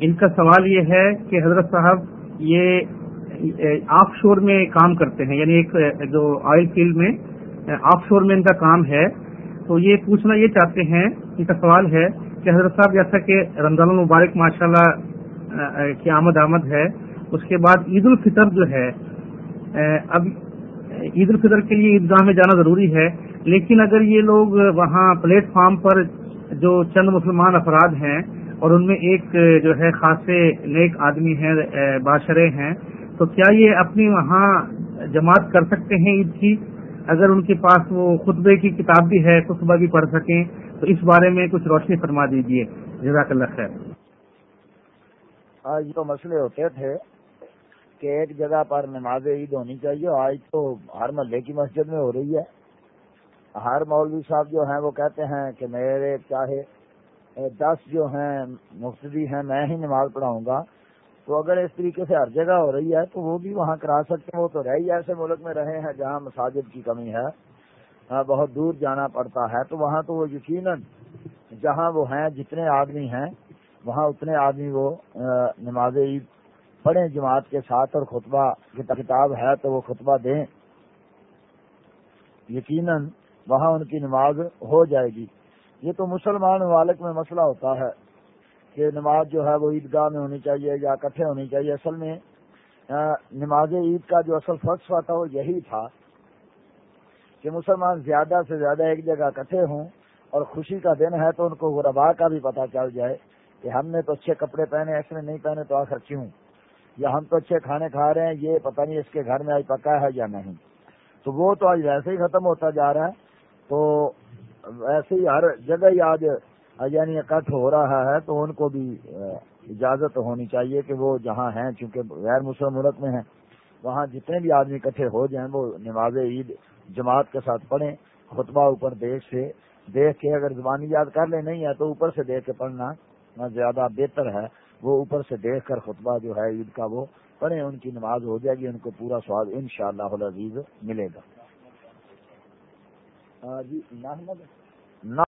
ان کا سوال یہ ہے کہ حضرت صاحب یہ آف شور میں کام کرتے ہیں یعنی ایک، جو آئل فیلڈ میں، آف شور میں ان کا کام ہے، تو یہ پوچھنا یہ چاہتے ہیں، ان کا سوال ہے کہ حضرت صاحب، جیسا کہ رمضان المبارک ماشاء اللہ کی آمد آمد ہے، اس کے بعد عید الفطر جو ہے اب عید الفطر کے لیے عیدگاہ میں جانا ضروری ہے، لیکن اگر یہ لوگ وہاں پلیٹ فارم پر جو چند مسلمان افراد ہیں اور ان میں ایک، جو ہے، خاصے نیک آدمی ہیں باشرے ہیں، تو کیا یہ اپنی وہاں جماعت کر سکتے ہیں عید کی؟ اگر ان کے پاس وہ خطبے کی کتاب بھی ہے، خطبہ بھی پڑھ سکیں، تو اس بارے میں کچھ روشنی فرما دیجیے جزاک اللہ خیر۔ آج تو مسئلے ہوتے تھے کہ ایک جگہ پر نماز عید ہونی چاہیے۔ آج تو ہر محلے کی مسجد میں ہو رہی ہے۔ ہر مولوی صاحب جو ہیں، وہ کہتے ہیں کہ میرے چاہے دس جو ہیں مفتی ہیں، میں ہی نماز پڑھاؤں گا۔ تو اگر اس طریقے سے ہر جگہ ہو رہی ہے، تو وہ بھی وہاں کرا سکتے ہیں۔ وہ تو رہی ایسے ملک میں رہے ہیں جہاں مساجد کی کمی ہے ہاں، بہت دور جانا پڑتا ہے۔ تو وہاں تو وہ یقیناً جہاں وہ ہیں، جتنے آدمی ہیں، وہاں اتنے آدمی وہ نماز عید پڑھیں جماعت کے ساتھ اور خطبہ کتاب ہے تو وہ خطبہ دیں۔ یقیناً وہاں ان کی نماز ہو جائے گی۔ یہ تو مسلمان ممالک میں مسئلہ ہوتا ہے کہ نماز جو ہے وہ عیدگاہ میں ہونی چاہیے یا اکٹھے ہونی چاہیے۔ اصل میں نماز عید کا جو اصل فلسفہ تھا وہ یہی تھا کہ مسلمان زیادہ سے زیادہ ایک جگہ اکٹھے ہوں اور خوشی کا دن ہے تو ان کو غربا کا بھی پتہ چل جائے کہ ہم نے تو اچھے کپڑے پہنے، ایسے نے نہیں پہنے تو آخر کیوں؟ یا ہم تو اچھے کھانے کھا رہے ہیں، یہ پتہ نہیں اس کے گھر میں آج پکا ہے یا نہیں۔ تو وہ تو آج ویسے ہی ختم ہوتا جا رہا ہے۔ تو ویسے ہی ہر جگہ ہی آج یعنی اکٹھ ہو رہا ہے تو ان کو بھی اجازت ہونی چاہیے کہ وہ جہاں ہیں، چونکہ غیر مسلم ملک میں ہیں، وہاں جتنے بھی آدمی اکٹھے ہو جائیں، وہ نماز عید جماعت کے ساتھ پڑھیں، خطبہ اوپر دیکھ سے، دیکھ کے اگر زبانی یاد کر لیں، نہیں ہے تو اوپر سے دیکھ کے پڑھنا زیادہ بہتر ہے۔ وہ اوپر سے دیکھ کر خطبہ جو ہے عید کا وہ پڑھیں، ان کی نماز ہو جائے گی، ان کو پورا سواد ان شاء اللہ عزیز ملے گا۔ جی نہ